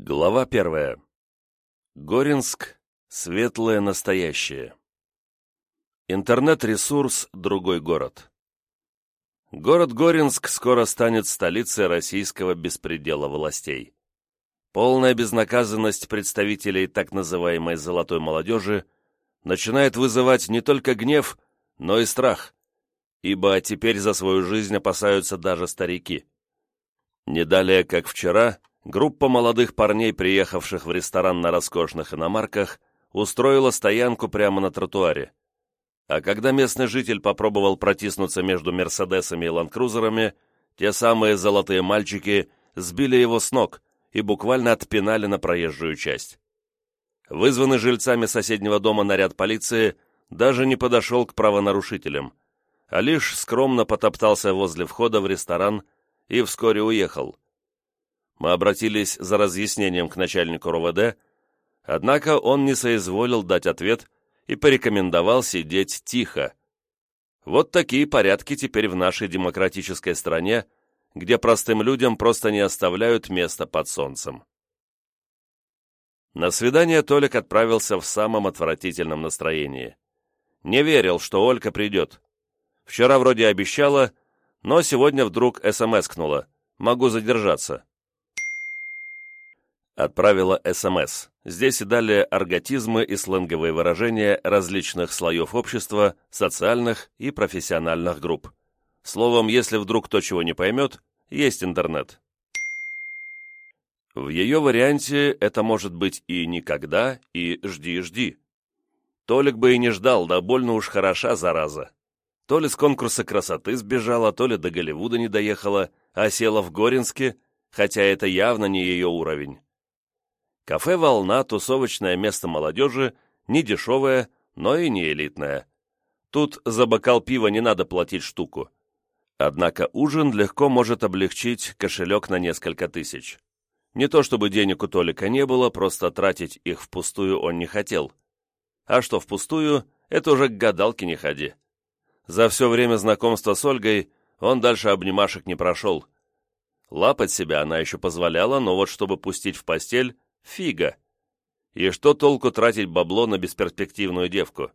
Глава первая. Горинск. Светлое настоящее. Интернет-ресурс «Другой город». Город Горинск скоро станет столицей российского беспредела властей. Полная безнаказанность представителей так называемой «золотой молодежи» начинает вызывать не только гнев, но и страх, ибо теперь за свою жизнь опасаются даже старики. Не далее, как вчера, Группа молодых парней, приехавших в ресторан на роскошных иномарках, устроила стоянку прямо на тротуаре. А когда местный житель попробовал протиснуться между «Мерседесами» и «Ландкрузерами», те самые золотые мальчики сбили его с ног и буквально отпинали на проезжую часть. Вызванный жильцами соседнего дома наряд полиции даже не подошел к правонарушителям, а лишь скромно потоптался возле входа в ресторан и вскоре уехал – мы обратились за разъяснением к начальнику РОВД, однако он не соизволил дать ответ и порекомендовал сидеть тихо. Вот такие порядки теперь в нашей демократической стране, где простым людям просто не оставляют места под солнцем. На свидание Толик отправился в самом отвратительном настроении. Не верил, что Олька придет. Вчера вроде обещала, но сегодня вдруг СМС-кнула. Могу задержаться отправила СМС. Здесь и далее арготизмы и сленговые выражения различных слоев общества, социальных и профессиональных групп. Словом, если вдруг кто чего не поймет, есть интернет. В ее варианте это может быть и никогда, и жди-жди. Толик бы и не ждал, да больно уж хороша зараза. То ли с конкурса красоты сбежала, то ли до Голливуда не доехала, а села в Горинске, хотя это явно не ее уровень. Кафе «Волна» — тусовочное место молодежи, не дешевое, но и не элитное. Тут за бокал пива не надо платить штуку. Однако ужин легко может облегчить кошелек на несколько тысяч. Не то чтобы денег у Толика не было, просто тратить их впустую он не хотел. А что впустую, это уже к гадалке не ходи. За все время знакомства с Ольгой он дальше обнимашек не прошел. Лапать себя она еще позволяла, но вот чтобы пустить в постель, Фига. И что толку тратить бабло на бесперспективную девку?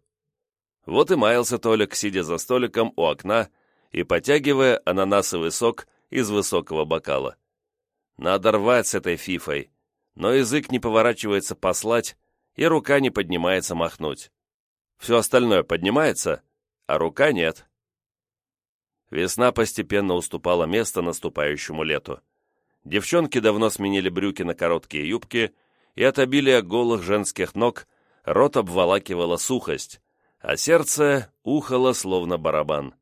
Вот и маялся Толик, сидя за столиком у окна и потягивая ананасовый сок из высокого бокала. Надо рвать с этой фифой, но язык не поворачивается послать, и рука не поднимается махнуть. Все остальное поднимается, а рука нет. Весна постепенно уступала место наступающему лету. Девчонки давно сменили брюки на короткие юбки, и от обилия голых женских ног рот обволакивала сухость, а сердце ухало словно барабан.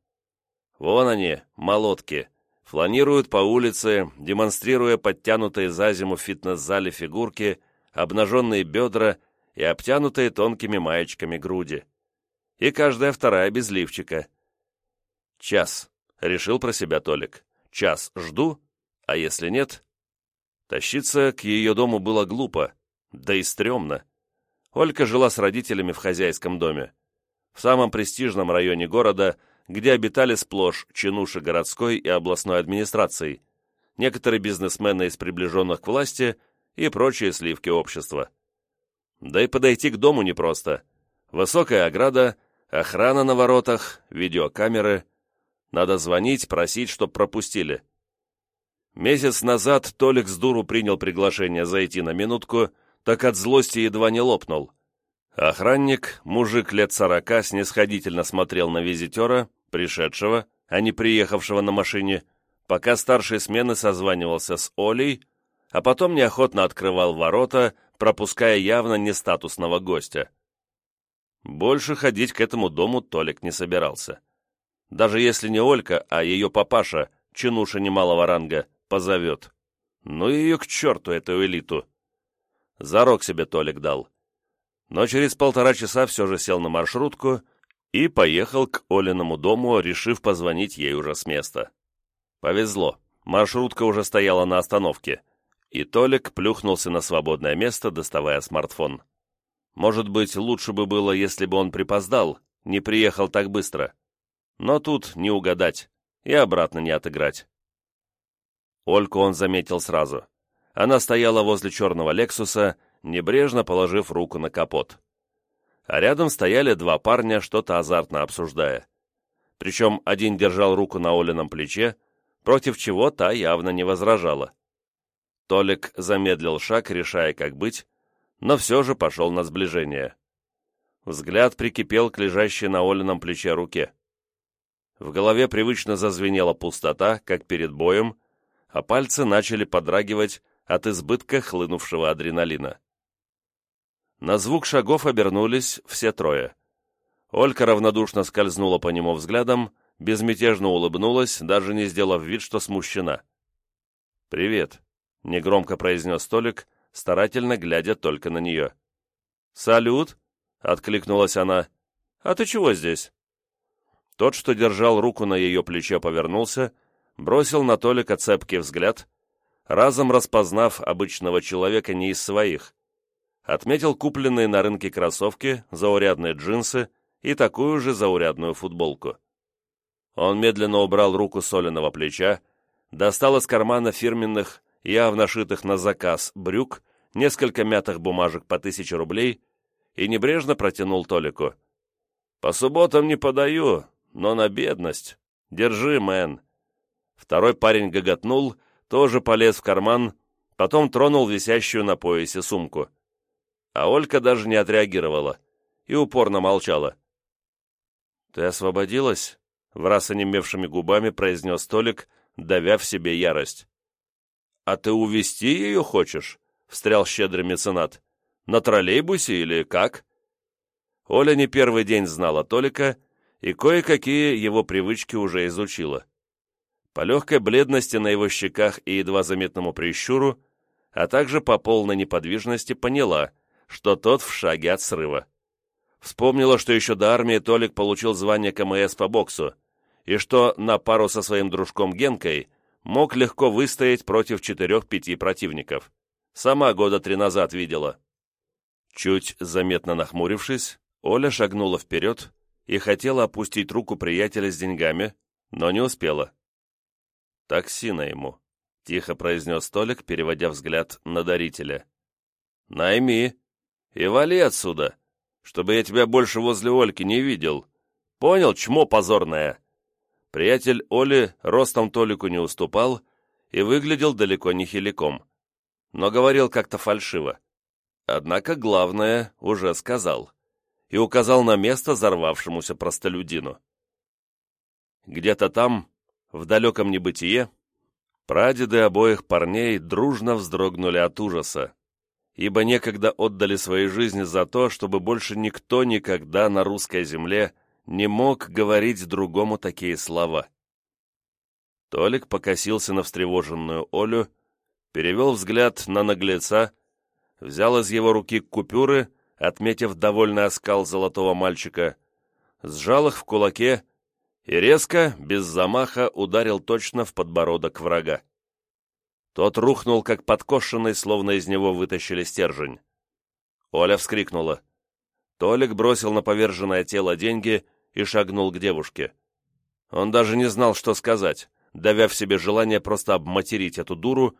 Вон они, молотки, фланируют по улице, демонстрируя подтянутые за зиму в фитнес-зале фигурки, обнаженные бедра и обтянутые тонкими маечками груди. И каждая вторая без лифчика. «Час», — решил про себя Толик. «Час жду, а если нет? Тащиться к ее дому было глупо, да и стрёмно. Олька жила с родителями в хозяйском доме. В самом престижном районе города, где обитали сплошь чинуши городской и областной администрации, некоторые бизнесмены из приближенных к власти и прочие сливки общества. Да и подойти к дому непросто. Высокая ограда, охрана на воротах, видеокамеры. Надо звонить, просить, чтоб пропустили. Месяц назад Толик с дуру принял приглашение зайти на минутку, так от злости едва не лопнул. Охранник, мужик лет сорока, снисходительно смотрел на визитера, пришедшего, а не приехавшего на машине, пока старший смены созванивался с Олей, а потом неохотно открывал ворота, пропуская явно нестатусного гостя. Больше ходить к этому дому Толик не собирался. Даже если не Олька, а ее папаша, чинуша немалого ранга, позовет. Ну ее к черту, эту элиту. Зарок себе Толик дал. Но через полтора часа все же сел на маршрутку и поехал к Олиному дому, решив позвонить ей уже с места. Повезло, маршрутка уже стояла на остановке, и Толик плюхнулся на свободное место, доставая смартфон. Может быть, лучше бы было, если бы он припоздал, не приехал так быстро. Но тут не угадать и обратно не отыграть. Ольку он заметил сразу. она стояла возле черного «Лексуса», небрежно положив руку на капот. А рядом стояли два парня, что-то азартно обсуждая. Причем один держал руку на Олином плече, против чего та явно не возражала. Толик замедлил шаг, решая, как быть, но все же пошел на сближение. Взгляд прикипел к лежащей на Олином плече руке. В голове привычно зазвенела пустота, как перед боем, а пальцы начали подрагивать от избытка хлынувшего адреналина. На звук шагов обернулись все трое. Олька равнодушно скользнула по нему взглядом, безмятежно улыбнулась, даже не сделав вид, что смущена. «Привет», — негромко произнес Толик, старательно глядя только на нее. «Салют», — откликнулась она. «А ты чего здесь?» Тот, что держал руку на ее плече, повернулся, бросил на Толика цепкий взгляд, разом распознав обычного человека не из своих. Отметил купленные на рынке кроссовки, заурядные джинсы и такую же заурядную футболку. Он медленно убрал руку с Олиного плеча, достал из кармана фирменных, явно шитых на заказ, брюк, несколько мятых бумажек по тысяче рублей и небрежно протянул Толику. «По субботам не подаю, но на бедность. Держи, мэн». Второй парень гоготнул, тоже полез в карман, потом тронул висящую на поясе сумку. А Олька даже не отреагировала и упорно молчала. «Ты освободилась?» — враз онемевшими губами произнес Толик, давя в себе ярость. «А ты увести ее хочешь?» — встрял щедрый меценат. «На троллейбусе или как?» Оля не первый день знала Толика и кое-какие его привычки уже изучила. По легкой бледности на его щеках и едва заметному прищуру, а также по полной неподвижности поняла, что тот в шаге от срыва. Вспомнила, что еще до армии Толик получил звание КМС по боксу, и что на пару со своим дружком Генкой мог легко выстоять против четырех-пяти противников. Сама года три назад видела. Чуть заметно нахмурившись, Оля шагнула вперед и хотела опустить руку приятеля с деньгами, но не успела. «Такси на ему», — тихо произнес Толик, переводя взгляд на дарителя. «Найми и вали отсюда, чтобы я тебя больше возле Ольки не видел. Понял, чмо позорное?» Приятель Оли ростом Толику не уступал и выглядел далеко не хиликом, но говорил как-то фальшиво. Однако главное уже сказал и указал на место взорвавшемуся простолюдину. Где-то там, в далеком небытие, прадеды обоих парней дружно вздрогнули от ужаса, ибо некогда отдали свои жизни за то, чтобы больше никто никогда на русской земле не мог говорить другому такие слова. Толик покосился на встревоженную Олю, перевел взгляд на наглеца, взял из его руки купюры, отметив довольный оскал золотого мальчика, сжал их в кулаке и резко, без замаха, ударил точно в подбородок врага. Тот рухнул, как подкошенный, словно из него вытащили стержень. Оля вскрикнула. Толик бросил на поверженное тело деньги и шагнул к девушке. Он даже не знал, что сказать, давя в себе желание просто обматерить эту дуру,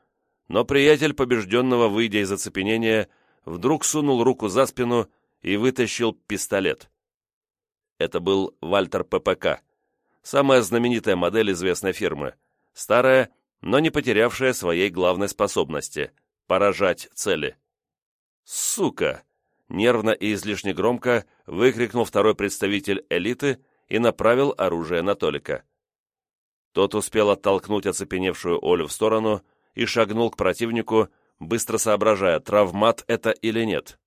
но приятель побежденного, выйдя из оцепенения, вдруг сунул руку за спину и вытащил пистолет. Это был Вальтер ППК, самая знаменитая модель известной фирмы, старая, но не потерявшая своей главной способности – поражать цели. «Сука!» нервно и излишне громко выкрикнул второй представитель элиты и направил оружие на Толика. Тот успел оттолкнуть оцепеневшую Олю в сторону и шагнул к противнику, быстро соображая, травмат это или нет.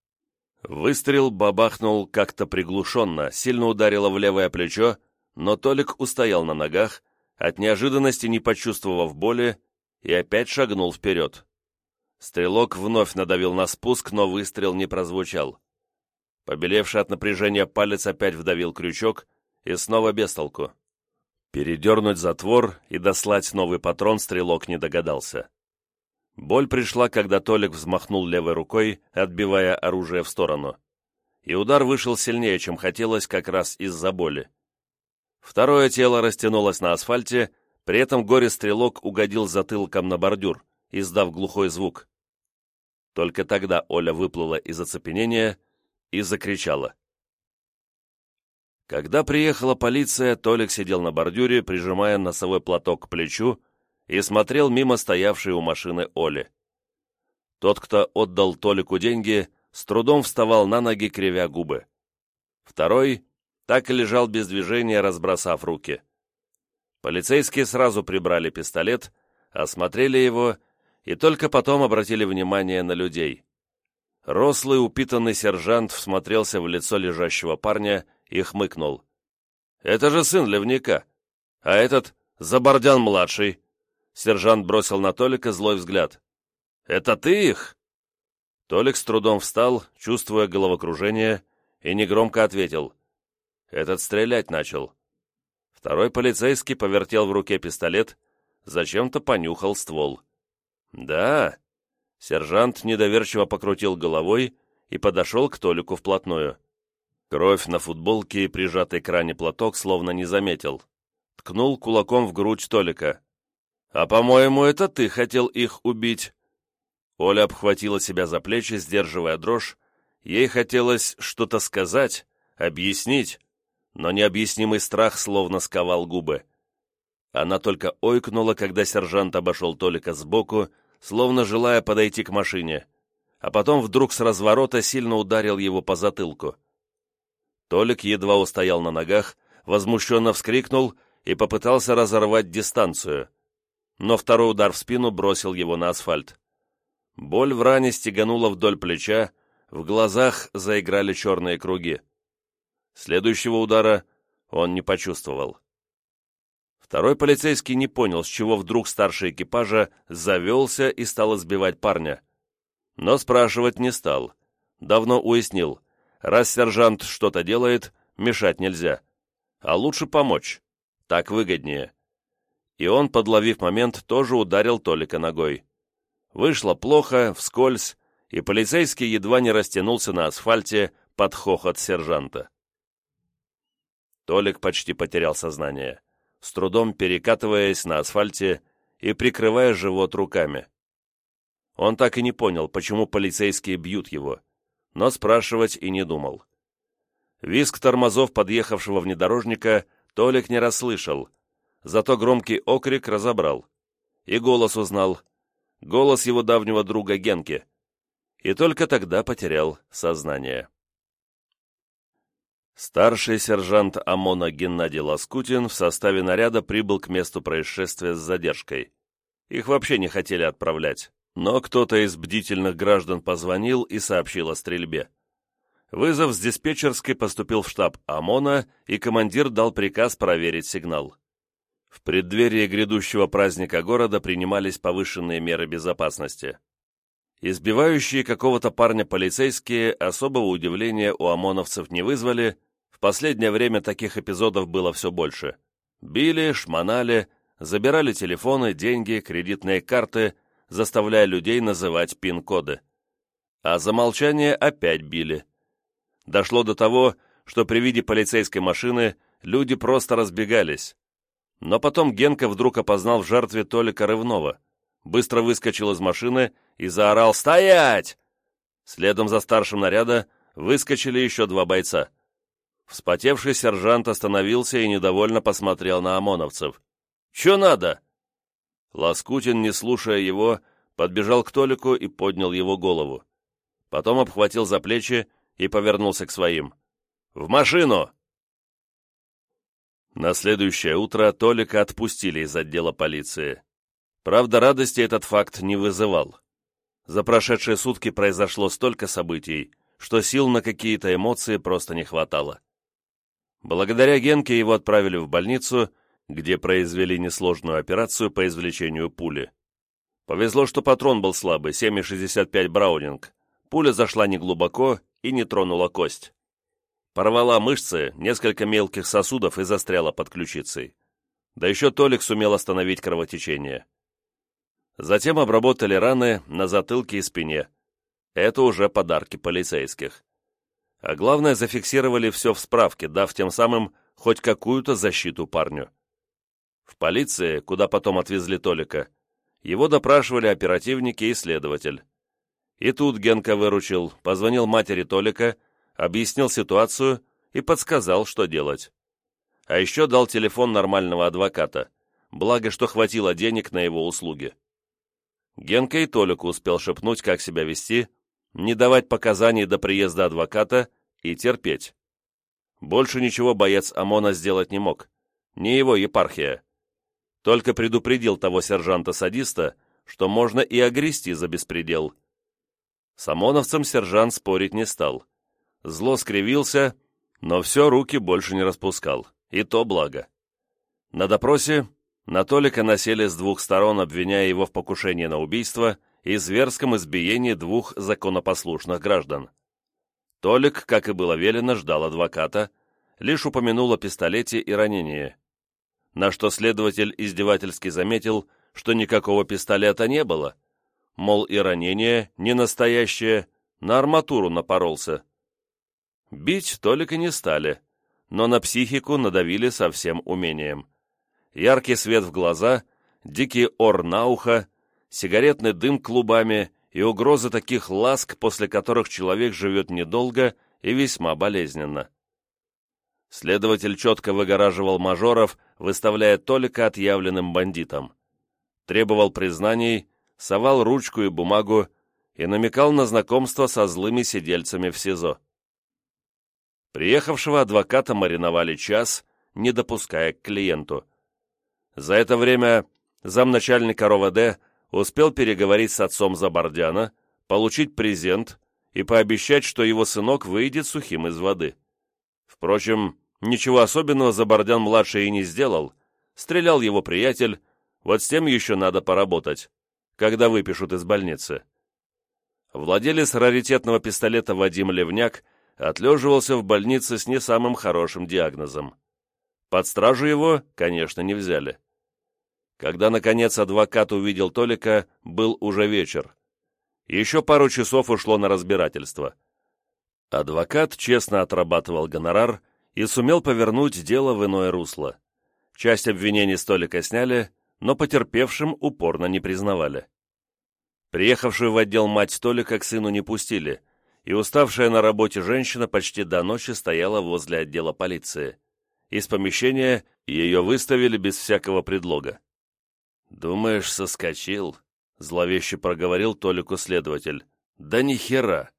Выстрел бабахнул как-то приглушенно, сильно ударило в левое плечо, но Толик устоял на ногах, от неожиданности не почувствовав боли, и опять шагнул вперед. Стрелок вновь надавил на спуск, но выстрел не прозвучал. Побелевший от напряжения палец опять вдавил крючок, и снова без толку. Передернуть затвор и дослать новый патрон стрелок не догадался. Боль пришла, когда Толик взмахнул левой рукой, отбивая оружие в сторону. И удар вышел сильнее, чем хотелось, как раз из-за боли. Второе тело растянулось на асфальте, при этом горе-стрелок угодил затылком на бордюр, издав глухой звук Только тогда Оля выплыла из оцепенения и закричала. Когда приехала полиция, Толик сидел на бордюре, прижимая носовой платок к плечу, и смотрел мимо стоявшей у машины Оли. Тот, кто отдал Толику деньги, с трудом вставал на ноги, кривя губы. Второй так и лежал без движения, разбросав руки. Полицейские сразу прибрали пистолет, осмотрели его и только потом обратили внимание на людей. Рослый упитанный сержант всмотрелся в лицо лежащего парня и хмыкнул. «Это же сын Левника, а этот Забордян-младший». Сержант бросил на Толика злой взгляд. «Это ты их?» Толик с трудом встал, чувствуя головокружение, и негромко ответил. «Этот стрелять начал». Второй полицейский повертел в руке пистолет, зачем-то понюхал ствол. «Да». Сержант недоверчиво покрутил головой и подошел к Толику вплотную. Кровь на футболке и прижатый к ране платок словно не заметил. Ткнул кулаком в грудь Толика. «А, по-моему, это ты хотел их убить». Оля обхватила себя за плечи, сдерживая дрожь. Ей хотелось что-то сказать, объяснить, но необъяснимый страх словно сковал губы. Она только ойкнула, когда сержант обошел Толика сбоку, словно желая подойти к машине, а потом вдруг с разворота сильно ударил его по затылку. Толик едва устоял на ногах, возмущенно вскрикнул и попытался разорвать дистанцию. Но второй удар в спину бросил его на асфальт. Боль в ране стеганула вдоль плеча, в глазах заиграли черные круги. Следующего удара он не почувствовал. Второй полицейский не понял, с чего вдруг старший экипажа завелся и стал избивать парня. Но спрашивать не стал. Давно уяснил, Раз сержант что-то делает, мешать нельзя. А лучше помочь. Так выгоднее. И он, подловив момент, тоже ударил Толика ногой. Вышло плохо, вскользь, и полицейский едва не растянулся на асфальте под хохот сержанта. Толик почти потерял сознание, с трудом перекатываясь на асфальте и прикрывая живот руками. Он так и не понял, почему полицейские бьют его но спрашивать и не думал. Виск тормозов подъехавшего внедорожника Толик не расслышал, зато громкий окрик разобрал. И голос узнал. Голос его давнего друга Генки. И только тогда потерял сознание. Старший сержант ОМОНа Геннадий Лоскутин в составе наряда прибыл к месту происшествия с задержкой. Их вообще не хотели отправлять. Но кто-то из бдительных граждан позвонил и сообщил о стрельбе. Вызов с диспетчерской поступил в штаб ОМОНа, и командир дал приказ проверить сигнал. В преддверии грядущего праздника города принимались повышенные меры безопасности. Избивающие какого-то парня полицейские особого удивления у ОМОНовцев не вызвали, в последнее время таких эпизодов было все больше. Били, шмонали, забирали телефоны, деньги, кредитные карты, заставляя людей называть пин-коды. А за молчание опять били. Дошло до того, что при виде полицейской машины люди просто разбегались. Но потом Генка вдруг опознал в жертве Толика Рывнова, быстро выскочил из машины и заорал «Стоять!». Следом за старшим наряда выскочили еще два бойца. Вспотевший сержант остановился и недовольно посмотрел на ОМОНовцев. «Че надо?» Лоскутин, не слушая его, подбежал к Толику и поднял его голову. Потом обхватил за плечи и повернулся к своим. «В машину!» На следующее утро Толика отпустили из отдела полиции. Правда, радости этот факт не вызывал. За прошедшие сутки произошло столько событий, что сил на какие-то эмоции просто не хватало. Благодаря Генке его отправили в больницу, где произвели несложную операцию по извлечению пули. Повезло, что патрон был слабый, 7,65 Браунинг. Пуля зашла неглубоко и не тронула кость. Порвала мышцы, несколько мелких сосудов и застряла под ключицей. Да еще Толик сумел остановить кровотечение. Затем обработали раны на затылке и спине. Это уже подарки полицейских. А главное, зафиксировали все в справке, дав тем самым хоть какую-то защиту парню. В полиции, куда потом отвезли Толика, его допрашивали оперативники и следователь. И тут Генка выручил, позвонил матери Толика, объяснил ситуацию и подсказал, что делать. А еще дал телефон нормального адвоката, благо что хватило денег на его услуги. Генка и Толику успел шепнуть, как себя вести, не давать показаний до приезда адвоката и терпеть. Больше ничего боец ОМОНа сделать не мог, не его епархия. Только предупредил того сержанта-садиста, что можно и огрести за беспредел. С ОМОНовцем сержант спорить не стал. Зло скривился, но все руки больше не распускал, и то благо. На допросе на Толика насели с двух сторон, обвиняя его в покушении на убийство и зверском избиении двух законопослушных граждан. Толик, как и было велено, ждал адвоката, лишь упомянул о пистолете и ранении. На что следователь издевательски заметил, что никакого пистолета не было, мол, и ранение не настоящее, на арматуру напоролся. Бить Толика не стали, но на психику надавили со всем умением яркий свет в глаза, дикий ор на ухо, сигаретный дым клубами и угрозы таких ласк, после которых человек живет недолго и весьма болезненно. Следователь четко выгораживал мажоров, выставляя Толика отъявленным бандитом. Требовал признаний, совал ручку и бумагу и намекал на знакомство со злыми сидельцами в СИЗО. Приехавшего адвоката мариновали час, не допуская к клиенту. За это время замначальника РОВД успел переговорить с отцом Забардяна, получить презент и пообещать, что его сынок выйдет сухим из воды. Впрочем, ничего особенного Забардян-младший и не сделал. Стрелял его приятель, вот с тем еще надо поработать, когда выпишут из больницы. Владелец раритетного пистолета Вадим Левняк отлеживался в больнице с не самым хорошим диагнозом. Под стражу его, конечно, не взяли. Когда, наконец, адвокат увидел Толика, был уже вечер. Еще пару часов ушло на разбирательство. Адвокат честно отрабатывал гонорар и сумел повернуть дело в иное русло. Часть обвинений Толика сняли, но потерпевшим упорно не признавали. Приехавшую в отдел мать Толика к сыну не пустили, и уставшая на работе женщина почти до ночи стояла возле отдела полиции. Из помещения ее выставили без всякого предлога. «Думаешь, соскочил?» — зловеще проговорил Толику следователь. «Да ни хера!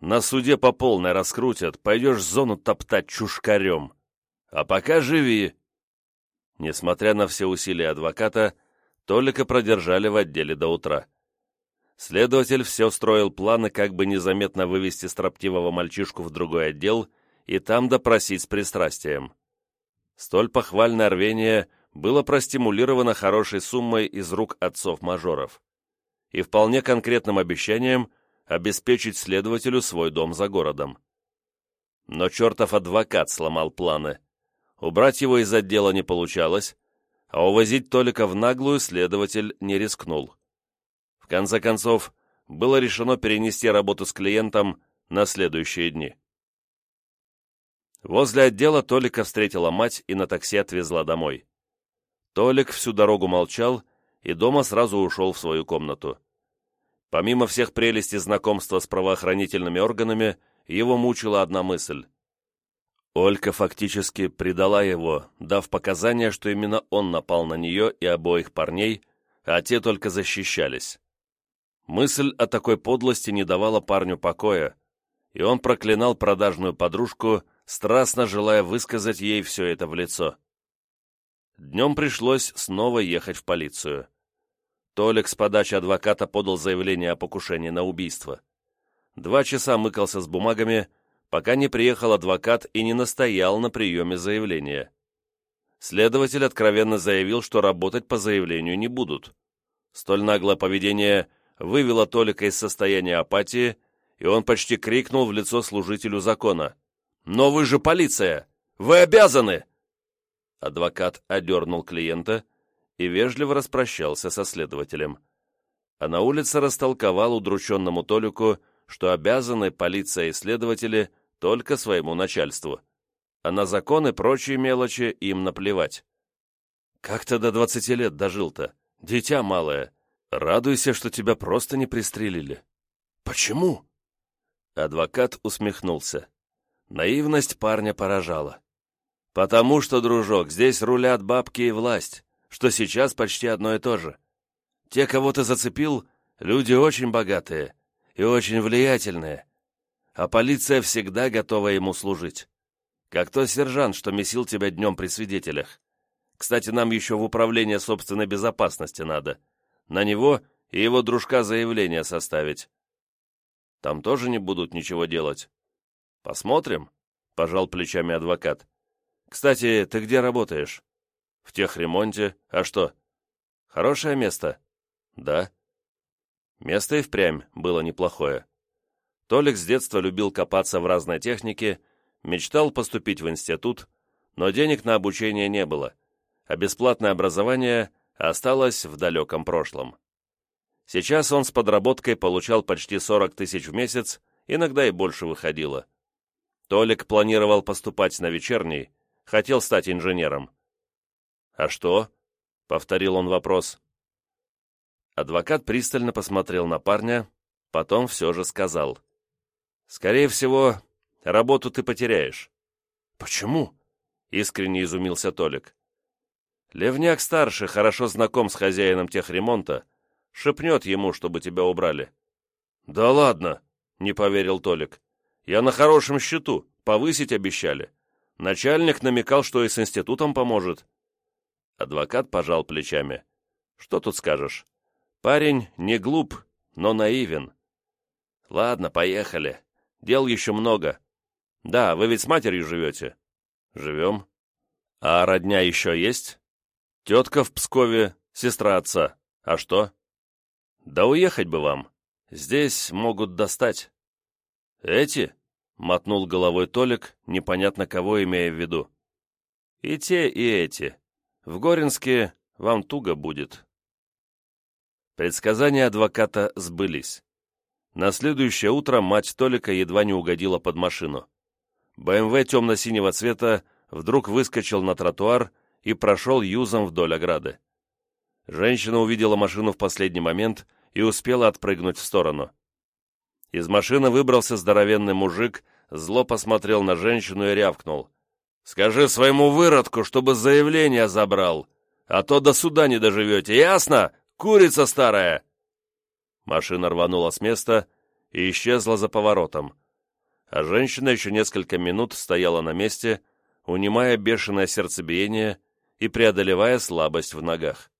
На суде по полной раскрутят, пойдешь зону топтать чушкарем. А пока живи!» Несмотря на все усилия адвоката, Толика продержали в отделе до утра. Следователь все строил планы, как бы незаметно вывести строптивого мальчишку в другой отдел и там допросить с пристрастием. Столь похвальное рвение было простимулировано хорошей суммой из рук отцов-мажоров и вполне конкретным обещанием обеспечить следователю свой дом за городом. Но чертов адвокат сломал планы. Убрать его из отдела не получалось, а увозить Толика в наглую следователь не рискнул. В конце концов, было решено перенести работу с клиентом на следующие дни. Возле отдела Толика встретила мать и на такси отвезла домой. Толик всю дорогу молчал и дома сразу ушел в свою комнату. Помимо всех прелестей знакомства с правоохранительными органами, его мучила одна мысль. Олька фактически предала его, дав показания, что именно он напал на нее и обоих парней, а те только защищались. Мысль о такой подлости не давала парню покоя, и он проклинал продажную подружку, страстно желая высказать ей все это в лицо. Днем пришлось снова ехать в полицию. Толик с подачи адвоката подал заявление о покушении на убийство. Два часа мыкался с бумагами, пока не приехал адвокат и не настоял на приеме заявления. Следователь откровенно заявил, что работать по заявлению не будут. Столь наглое поведение вывело Толика из состояния апатии, и он почти крикнул в лицо служителю закона. «Но вы же полиция! Вы обязаны!» Адвокат одернул клиента и вежливо распрощался со следователем. А на улице растолковал удрученному Толику, что обязаны полиция и следователи только своему начальству, а на законы прочие мелочи им наплевать. «Как ты до двадцати лет дожил-то? Дитя малое. Радуйся, что тебя просто не пристрелили. Почему?» Адвокат усмехнулся. Наивность парня поражала. «Потому что, дружок, здесь рулят бабки и власть, что сейчас почти одно и то же. Те, кого ты зацепил, люди очень богатые и очень влиятельные, а полиция всегда готова ему служить. Как тот сержант, что месил тебя днем при свидетелях. Кстати, нам еще в управление собственной безопасности надо. На него и его дружка заявление составить. Там тоже не будут ничего делать. Посмотрим, — пожал плечами адвокат. Кстати, ты где работаешь? В техремонте. А что? Хорошее место? Да. Место и впрямь было неплохое. Толик с детства любил копаться в разной технике, мечтал поступить в институт, но денег на обучение не было, а бесплатное образование осталось в далеком прошлом. Сейчас он с подработкой получал почти 40 тысяч в месяц, иногда и больше выходило. Толик планировал поступать на вечерний, хотел стать инженером. «А что?» — повторил он вопрос. Адвокат пристально посмотрел на парня, потом все же сказал. «Скорее всего, работу ты потеряешь». «Почему?» — искренне изумился Толик. «Левняк-старший хорошо знаком с хозяином техремонта, шепнет ему, чтобы тебя убрали». «Да ладно!» — не поверил Толик. «Я на хорошем счету, повысить обещали. Начальник намекал, что и с институтом поможет». Адвокат пожал плечами. «Что тут скажешь? Парень не глуп, но наивен. Ладно, поехали. Дел еще много. Да, вы ведь с матерью живете? Живем. А родня еще есть? Тетка в Пскове, сестра отца. А что? Да уехать бы вам. Здесь могут достать. Эти? Мотнул головой Толик, непонятно кого имея в виду. И те, и эти. В Горинске вам туго будет. Предсказания адвоката сбылись. На следующее утро мать Толика едва не угодила под машину. БМВ темно-синего цвета вдруг выскочил на тротуар и прошел юзом вдоль ограды. Женщина увидела машину в последний момент и успела отпрыгнуть в сторону. Из машины выбрался здоровенный мужик, зло посмотрел на женщину и рявкнул. «Скажи своему выродку, чтобы заявление забрал, а то до суда не доживете, ясно?» Курица старая!» Машина рванула с места и исчезла за поворотом, а женщина еще несколько минут стояла на месте, унимая бешеное сердцебиение и преодолевая слабость в ногах.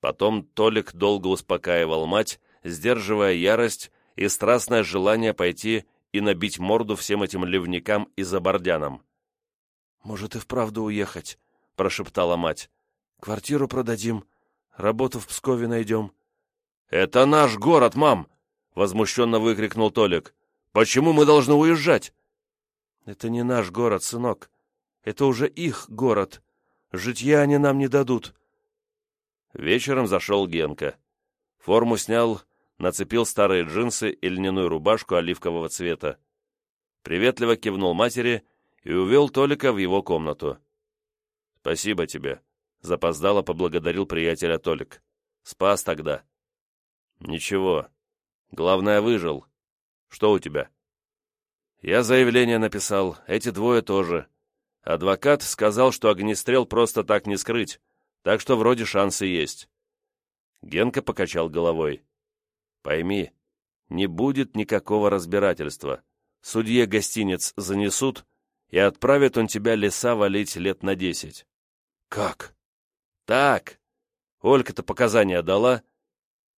Потом Толик долго успокаивал мать, сдерживая ярость и страстное желание пойти и набить морду всем этим ливнякам и забордянам. «Может, и вправду уехать», — прошептала мать. «Квартиру продадим, Работу в Пскове найдем». «Это наш город, мам!» — возмущенно выкрикнул Толик. «Почему мы должны уезжать?» «Это не наш город, сынок. Это уже их город. Житья они нам не дадут». Вечером зашел Генка. Форму снял, нацепил старые джинсы и льняную рубашку оливкового цвета. Приветливо кивнул матери и увел Толика в его комнату. «Спасибо тебе», Запоздало поблагодарил приятеля Толик. Спас тогда. Ничего. Главное, выжил. Что у тебя? Я заявление написал, эти двое тоже. Адвокат сказал, что огнестрел просто так не скрыть, так что вроде шансы есть. Генка покачал головой. Пойми, не будет никакого разбирательства. Судье гостиниц занесут, и отправит он тебя леса валить лет на десять. Как? «Так. Олька-то показания дала?»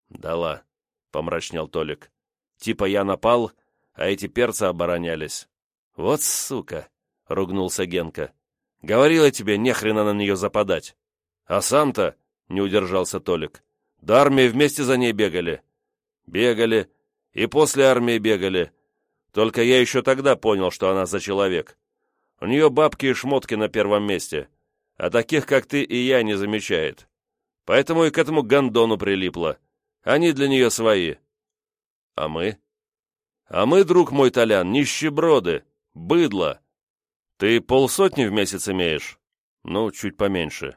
«Дала», — помрачнел Толик. «Типа я напал, а эти перцы оборонялись». «Вот сука!» — ругнулся Генка. «Говорил я тебе, нехрена на нее западать». «А сам-то...» — не удержался Толик. «До армии вместе за ней бегали». «Бегали. И после армии бегали. Только я еще тогда понял, что она за человек. У нее бабки и шмотки на первом месте а таких, как ты и я, не замечает. Поэтому и к этому гондону прилипла. Они для нее свои. А мы? А мы, друг мой Толян, нищеброды, быдло. Ты полсотни в месяц имеешь? Ну, чуть поменьше.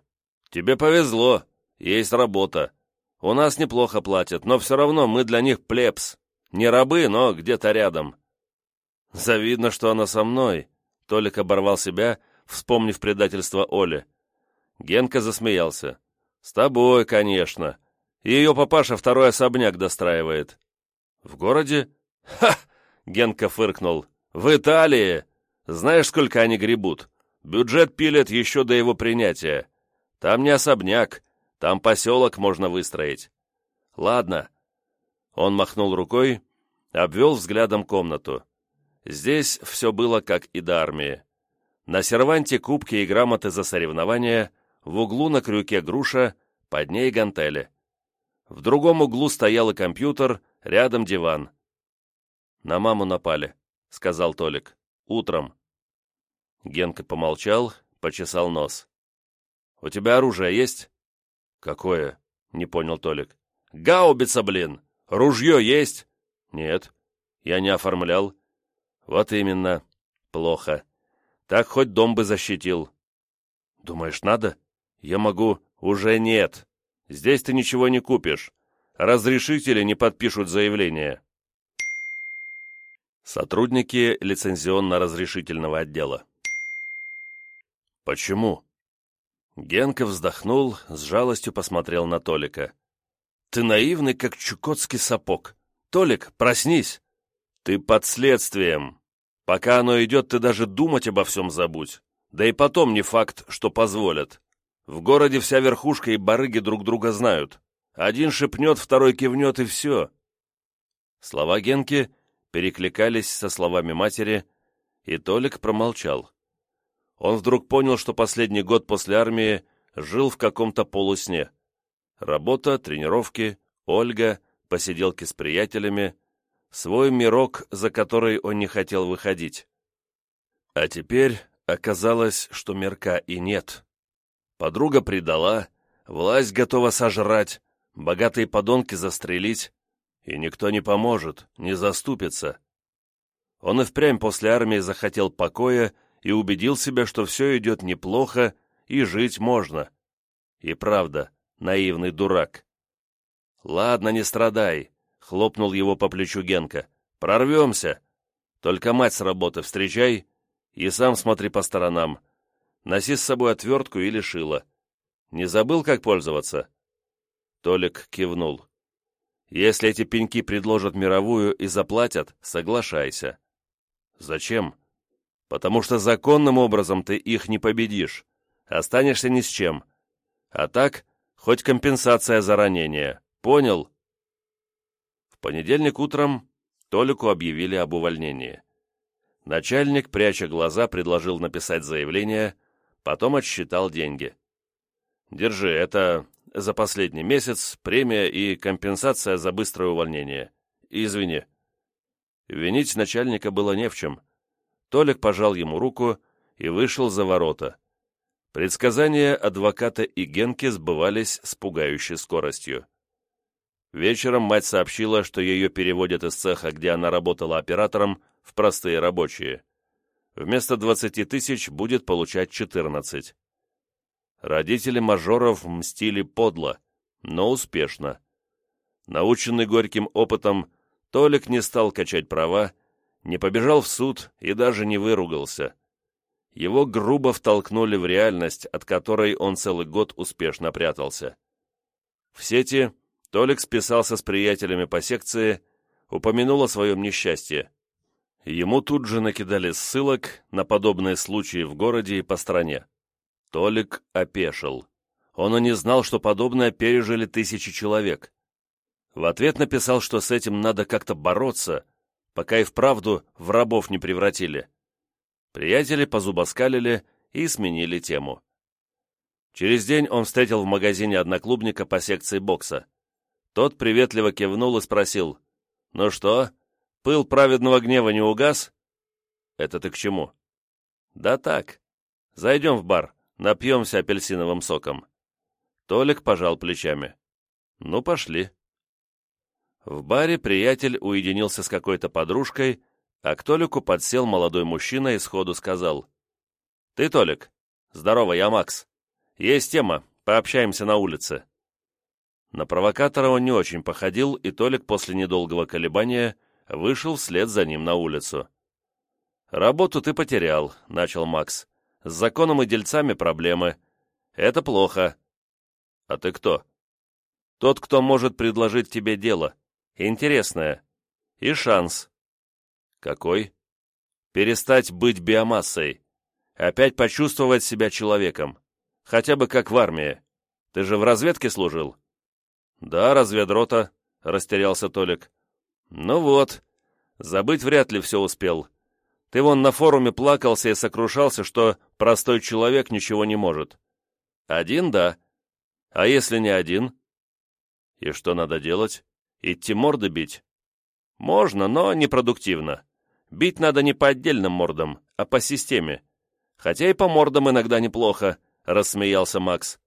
Тебе повезло, есть работа. У нас неплохо платят, но все равно мы для них плебс. Не рабы, но где-то рядом». «Завидно, что она со мной», — Толик оборвал себя, вспомнив предательство Оли. Генка засмеялся. «С тобой, конечно. Ее папаша второй особняк достраивает». «В городе?» «Ха!» — Генка фыркнул. «В Италии! Знаешь, сколько они гребут? Бюджет пилят еще до его принятия. Там не особняк, там поселок можно выстроить. Ладно». Он махнул рукой, обвел взглядом комнату. Здесь все было как и до армии. На серванте кубки и грамоты за соревнования — в углу на крюке груша, под ней гантели. В другом углу стоял и компьютер, рядом диван. «На маму напали», — сказал Толик. «Утром». Генка помолчал, почесал нос. «У тебя оружие есть?» «Какое?» — не понял Толик. «Гаубица, блин! Ружье есть?» «Нет, я не оформлял». «Вот именно. Плохо. Так хоть дом бы защитил». «Думаешь, надо?» Я могу... Уже нет. Здесь ты ничего не купишь. Разрешители не подпишут заявление. Сотрудники лицензионно-разрешительного отдела. Почему? Генка вздохнул, с жалостью посмотрел на Толика. Ты наивный, как чукотский сапог. Толик, проснись. Ты под следствием. Пока оно идет, ты даже думать обо всем забудь. Да и потом не факт, что позволят. В городе вся верхушка и барыги друг друга знают. Один шепнет, второй кивнет, и все. Слова Генки перекликались со словами матери, и Толик промолчал. Он вдруг понял, что последний год после армии жил в каком-то полусне. Работа, тренировки, Ольга, посиделки с приятелями, свой мирок, за который он не хотел выходить. А теперь оказалось, что мирка и нет. Подруга предала, власть готова сожрать, богатые подонки застрелить, и никто не поможет, не заступится. Он и впрямь после армии захотел покоя и убедил себя, что все идет неплохо и жить можно. И правда, наивный дурак. «Ладно, не страдай», — хлопнул его по плечу Генка. «Прорвемся. Только мать с работы встречай и сам смотри по сторонам. Носи с собой отвертку или шило. Не забыл, как пользоваться?» Толик кивнул. «Если эти пеньки предложат мировую и заплатят, соглашайся». «Зачем?» «Потому что законным образом ты их не победишь. Останешься ни с чем. А так, хоть компенсация за ранение. Понял?» В понедельник утром Толику объявили об увольнении. Начальник, пряча глаза, предложил написать заявление, Потом отсчитал деньги. «Держи, это за последний месяц премия и компенсация за быстрое увольнение. Извини». Винить начальника было не в чем. Толик пожал ему руку и вышел за ворота. Предсказания адвоката и Генки сбывались с пугающей скоростью. Вечером мать сообщила, что ее переводят из цеха, где она работала оператором, в простые рабочие вместо 20 тысяч будет получать 14. Родители мажоров мстили подло, но успешно. Наученный горьким опытом, Толик не стал качать права, не побежал в суд и даже не выругался. Его грубо втолкнули в реальность, от которой он целый год успешно прятался. В сети Толик списался с приятелями по секции, упомянул о своем несчастье. Ему тут же накидали ссылок на подобные случаи в городе и по стране. Толик опешил. Он и не знал, что подобное пережили тысячи человек. В ответ написал, что с этим надо как-то бороться, пока и вправду в рабов не превратили. Приятели позубоскалили и сменили тему. Через день он встретил в магазине одноклубника по секции бокса. Тот приветливо кивнул и спросил, «Ну что, Пыл праведного гнева не угас? Это ты к чему? Да так. Зайдем в бар, напьемся апельсиновым соком. Толик пожал плечами. Ну, пошли. В баре приятель уединился с какой-то подружкой, а к Толику подсел молодой мужчина и сходу сказал. «Ты, Толик? Здорово, я Макс. Есть тема, пообщаемся на улице». На провокатора он не очень походил, и Толик после недолгого колебания вышел вслед за ним на улицу. «Работу ты потерял», — начал Макс. «С законом и дельцами проблемы. Это плохо». «А ты кто?» «Тот, кто может предложить тебе дело. Интересное. И шанс». «Какой?» «Перестать быть биомассой. Опять почувствовать себя человеком. Хотя бы как в армии. Ты же в разведке служил?» «Да, разведрота», — растерялся Толик. «Ну вот. Забыть вряд ли все успел. Ты вон на форуме плакался и сокрушался, что простой человек ничего не может. Один — да. А если не один? И что надо делать? Идти морды бить? Можно, но непродуктивно. Бить надо не по отдельным мордам, а по системе. Хотя и по мордам иногда неплохо, — рассмеялся Макс.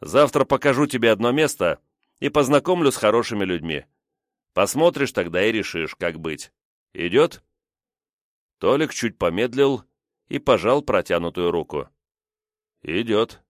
Завтра покажу тебе одно место и познакомлю с хорошими людьми. Посмотришь тогда и решишь, как быть. Идет?» Толик чуть помедлил и пожал протянутую руку. «Идет»,